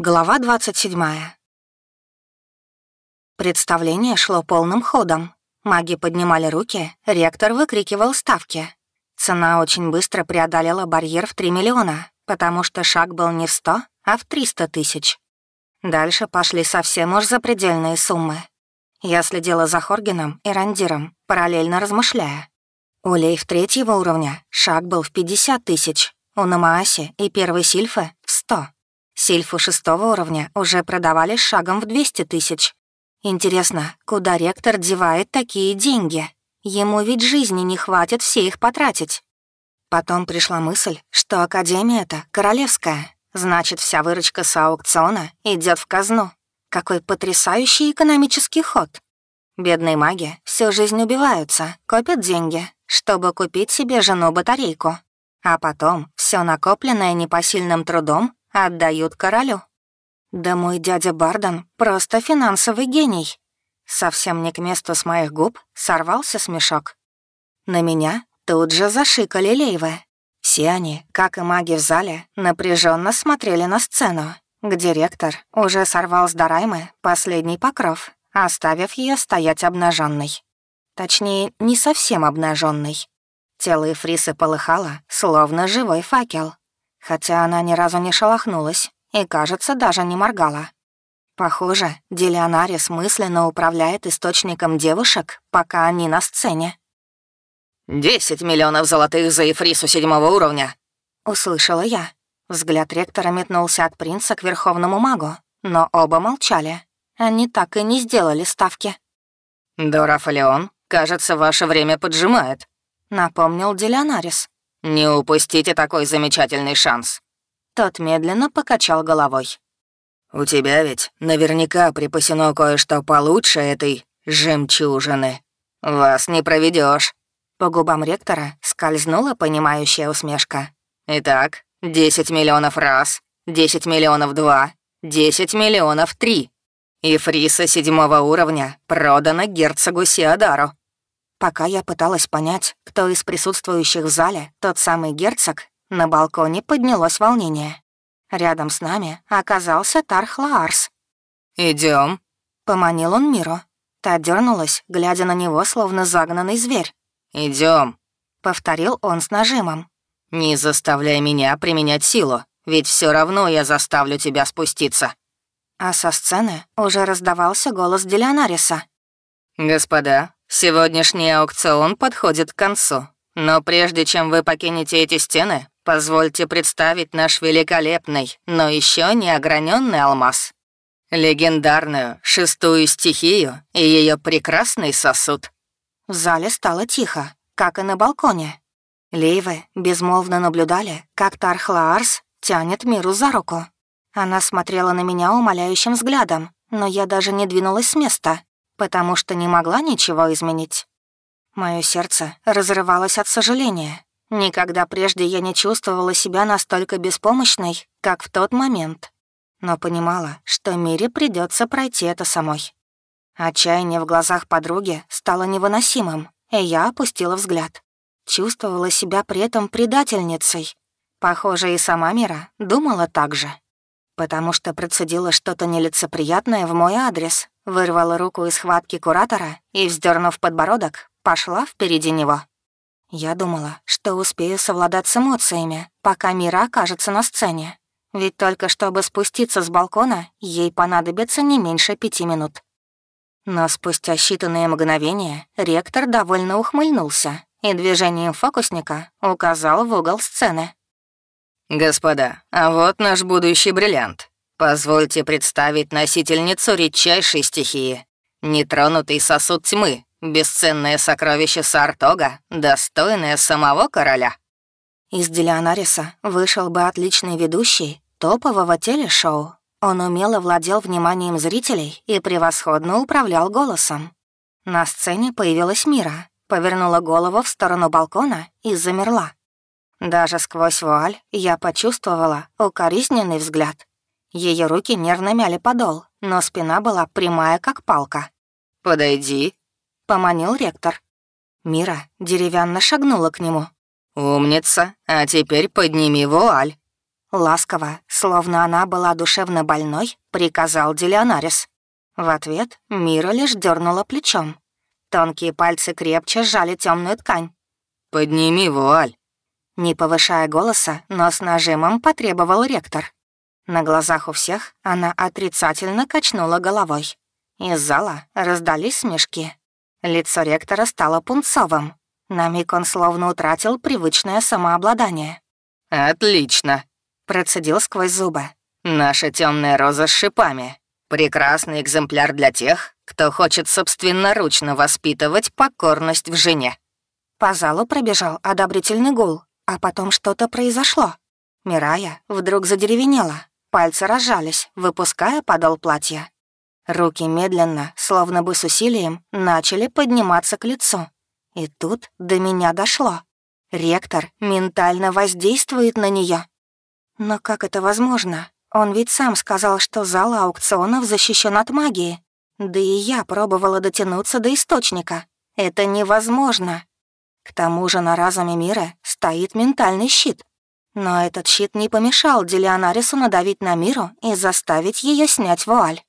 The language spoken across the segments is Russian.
Глава 27. Представление шло полным ходом. Маги поднимали руки, ректор выкрикивал ставки. Цена очень быстро преодолела барьер в 3 миллиона, потому что шаг был не в 100, а в 300 тысяч. Дальше пошли совсем уж запредельные суммы. Я следила за Хоргином и Рандиром, параллельно размышляя. У Лейв третьего уровня шаг был в 50 тысяч, у Намааси и первой Сильфы — в 100. Сильфу шестого уровня уже продавали шагом в 200 тысяч. Интересно, куда ректор девает такие деньги? Ему ведь жизни не хватит все их потратить. Потом пришла мысль, что Академия это королевская, значит, вся выручка с аукциона идет в казну. Какой потрясающий экономический ход. Бедные маги всю жизнь убиваются, копят деньги, чтобы купить себе жену-батарейку. А потом все накопленное непосильным трудом отдают королю. Да мой дядя Бардон просто финансовый гений. Совсем не к месту с моих губ сорвался смешок. На меня тут же зашикали лейвы. Все они, как и маги в зале, напряженно смотрели на сцену, где ректор уже сорвал с Дараймы последний покров, оставив ее стоять обнаженной. Точнее, не совсем обнаженной. Тело Эфрисы полыхало, словно живой факел хотя она ни разу не шелохнулась и, кажется, даже не моргала. Похоже, Делионарис мысленно управляет источником девушек, пока они на сцене. «Десять миллионов золотых за Ефрису седьмого уровня!» — услышала я. Взгляд ректора метнулся от принца к верховному магу, но оба молчали. Они так и не сделали ставки. «Дора кажется, ваше время поджимает», — напомнил Делионарис. «Не упустите такой замечательный шанс». Тот медленно покачал головой. «У тебя ведь наверняка припасено кое-что получше этой жемчужины. Вас не проведешь. По губам ректора скользнула понимающая усмешка. «Итак, 10 миллионов раз, 10 миллионов два, 10 миллионов три. И фриса седьмого уровня продана герцогу Сиадару. Пока я пыталась понять, кто из присутствующих в зале тот самый герцог, на балконе поднялось волнение. Рядом с нами оказался Тарх Лаарс. Идем, поманил он Миру. Та дернулась, глядя на него, словно загнанный зверь. Идем, повторил он с нажимом. «Не заставляй меня применять силу, ведь все равно я заставлю тебя спуститься». А со сцены уже раздавался голос Делионариса. «Господа, Сегодняшний аукцион подходит к концу. Но прежде чем вы покинете эти стены, позвольте представить наш великолепный, но еще не ограненный алмаз. Легендарную шестую стихию и ее прекрасный сосуд. В зале стало тихо, как и на балконе. Лейвы безмолвно наблюдали, как Тархлаарс тянет миру за руку. Она смотрела на меня умоляющим взглядом, но я даже не двинулась с места потому что не могла ничего изменить. Мое сердце разрывалось от сожаления. Никогда прежде я не чувствовала себя настолько беспомощной, как в тот момент. Но понимала, что Мире придется пройти это самой. Отчаяние в глазах подруги стало невыносимым, и я опустила взгляд. Чувствовала себя при этом предательницей. Похоже, и сама Мира думала так же. Потому что процедила что-то нелицеприятное в мой адрес, Вырвала руку из хватки куратора и, вздернув подбородок, пошла впереди него. Я думала, что успею совладать с эмоциями, пока Мира окажется на сцене. Ведь только чтобы спуститься с балкона, ей понадобится не меньше пяти минут. Но спустя считанные мгновения ректор довольно ухмыльнулся и движением фокусника указал в угол сцены. «Господа, а вот наш будущий бриллиант. Позвольте представить носительницу редчайшей стихии. Нетронутый сосуд тьмы, бесценное сокровище Сартога, достойное самого короля. Из Делионариса вышел бы отличный ведущий топового телешоу. Он умело владел вниманием зрителей и превосходно управлял голосом. На сцене появилась Мира, повернула голову в сторону балкона и замерла. Даже сквозь вуаль я почувствовала укоризненный взгляд. Ее руки нервно мяли подол, но спина была прямая, как палка. «Подойди», — поманил ректор. Мира деревянно шагнула к нему. «Умница, а теперь подними вуаль». Ласково, словно она была душевно больной, приказал Делионарис. В ответ Мира лишь дернула плечом. Тонкие пальцы крепче сжали темную ткань. «Подними вуаль!» Не повышая голоса, но с нажимом потребовал ректор. На глазах у всех она отрицательно качнула головой. Из зала раздались смешки. Лицо ректора стало пунцовым. На миг он словно утратил привычное самообладание. «Отлично!» — процедил сквозь зубы. «Наша темная роза с шипами. Прекрасный экземпляр для тех, кто хочет собственноручно воспитывать покорность в жене». По залу пробежал одобрительный гул, а потом что-то произошло. Мирая вдруг задеревенела, пальцы разжались, выпуская подол платья. Руки медленно, словно бы с усилием, начали подниматься к лицу. И тут до меня дошло. Ректор ментально воздействует на нее. Но как это возможно? Он ведь сам сказал, что зал аукционов защищен от магии. Да и я пробовала дотянуться до источника. Это невозможно. К тому же на разуме мира стоит ментальный щит. Но этот щит не помешал Делионарису надавить на миру и заставить ее снять вуаль.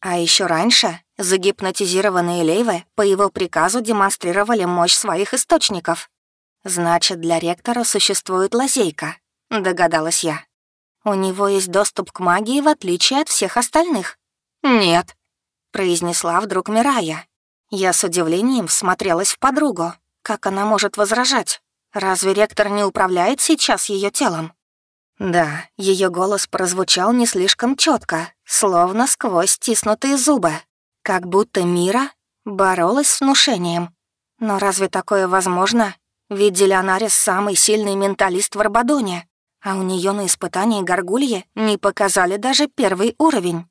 А еще раньше загипнотизированные лейвы по его приказу демонстрировали мощь своих источников. Значит, для ректора существует лазейка, догадалась я. У него есть доступ к магии, в отличие от всех остальных. Нет, произнесла вдруг Мирая. Я с удивлением смотрелась в подругу. Как она может возражать? Разве ректор не управляет сейчас ее телом? Да, ее голос прозвучал не слишком четко, словно сквозь стиснутые зубы, как будто Мира боролась с внушением. Но разве такое возможно? Ведь Делионарис самый сильный менталист в Арбадоне, а у нее на испытании горгульи не показали даже первый уровень.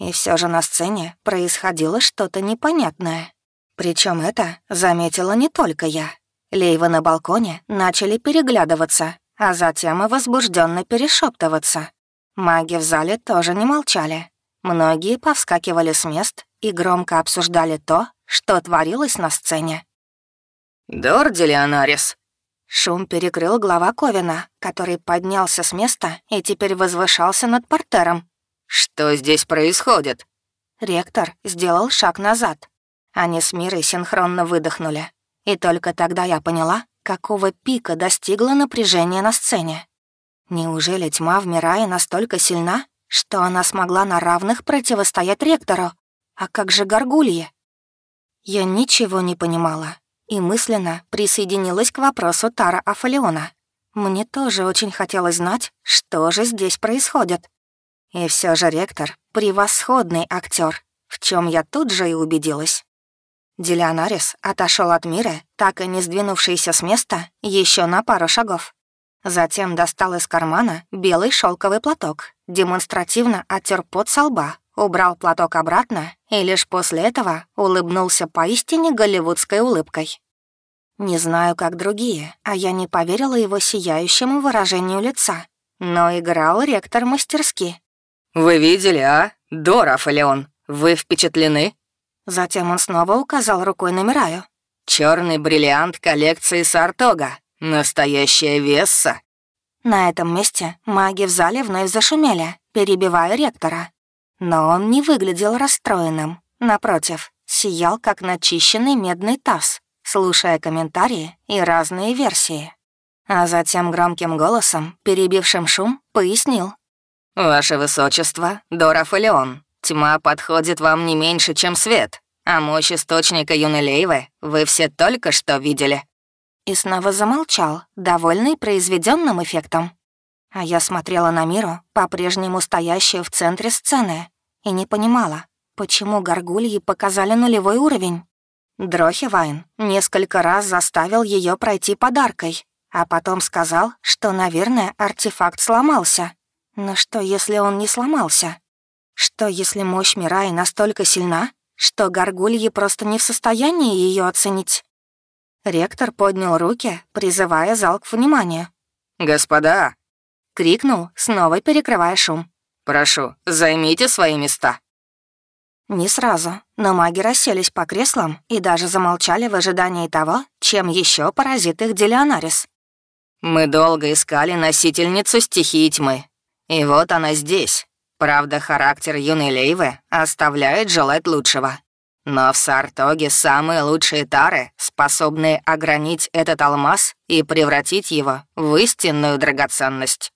И все же на сцене происходило что-то непонятное. Причем это заметила не только я. Лейвы на балконе начали переглядываться, а затем и возбужденно перешептываться. Маги в зале тоже не молчали. Многие повскакивали с мест и громко обсуждали то, что творилось на сцене. «Дорди Леонарис!» Шум перекрыл глава Ковина, который поднялся с места и теперь возвышался над портером. «Что здесь происходит?» Ректор сделал шаг назад. Они с Мирой синхронно выдохнули. И только тогда я поняла, какого пика достигло напряжение на сцене. Неужели тьма в Мирае настолько сильна, что она смогла на равных противостоять ректору? А как же горгульи? Я ничего не понимала и мысленно присоединилась к вопросу Тара Афалиона. Мне тоже очень хотелось знать, что же здесь происходит. И все же ректор — превосходный актер, в чем я тут же и убедилась. Делионарис отошел от мира, так и не сдвинувшийся с места, еще на пару шагов. Затем достал из кармана белый шелковый платок, демонстративно оттер пот со лба, убрал платок обратно и лишь после этого улыбнулся поистине голливудской улыбкой. Не знаю, как другие, а я не поверила его сияющему выражению лица, но играл ректор мастерски. «Вы видели, а? Доров, Леон, вы впечатлены?» Затем он снова указал рукой на Мираю. Черный бриллиант коллекции Сартога. Настоящая Весса». На этом месте маги в зале вновь зашумели, перебивая ректора. Но он не выглядел расстроенным. Напротив, сиял, как начищенный медный таз, слушая комментарии и разные версии. А затем громким голосом, перебившим шум, пояснил. «Ваше Высочество, Дора Фолеон, Тьма подходит вам не меньше, чем свет, а мощь источника Юнелеевы вы все только что видели». И снова замолчал, довольный произведенным эффектом. А я смотрела на Миру, по-прежнему стоящую в центре сцены, и не понимала, почему горгульи показали нулевой уровень. Дрохивайн несколько раз заставил ее пройти подаркой, а потом сказал, что, наверное, артефакт сломался. Но что, если он не сломался? Что, если мощь Мираи настолько сильна, что горгульи просто не в состоянии ее оценить? Ректор поднял руки, призывая зал к вниманию. «Господа!» — крикнул, снова перекрывая шум. «Прошу, займите свои места». Не сразу, но маги расселись по креслам и даже замолчали в ожидании того, чем еще поразит их Делионарис. Мы долго искали носительницу стихии тьмы. И вот она здесь. Правда, характер юной Лейвы оставляет желать лучшего. Но в Сартоге самые лучшие тары, способные огранить этот алмаз и превратить его в истинную драгоценность.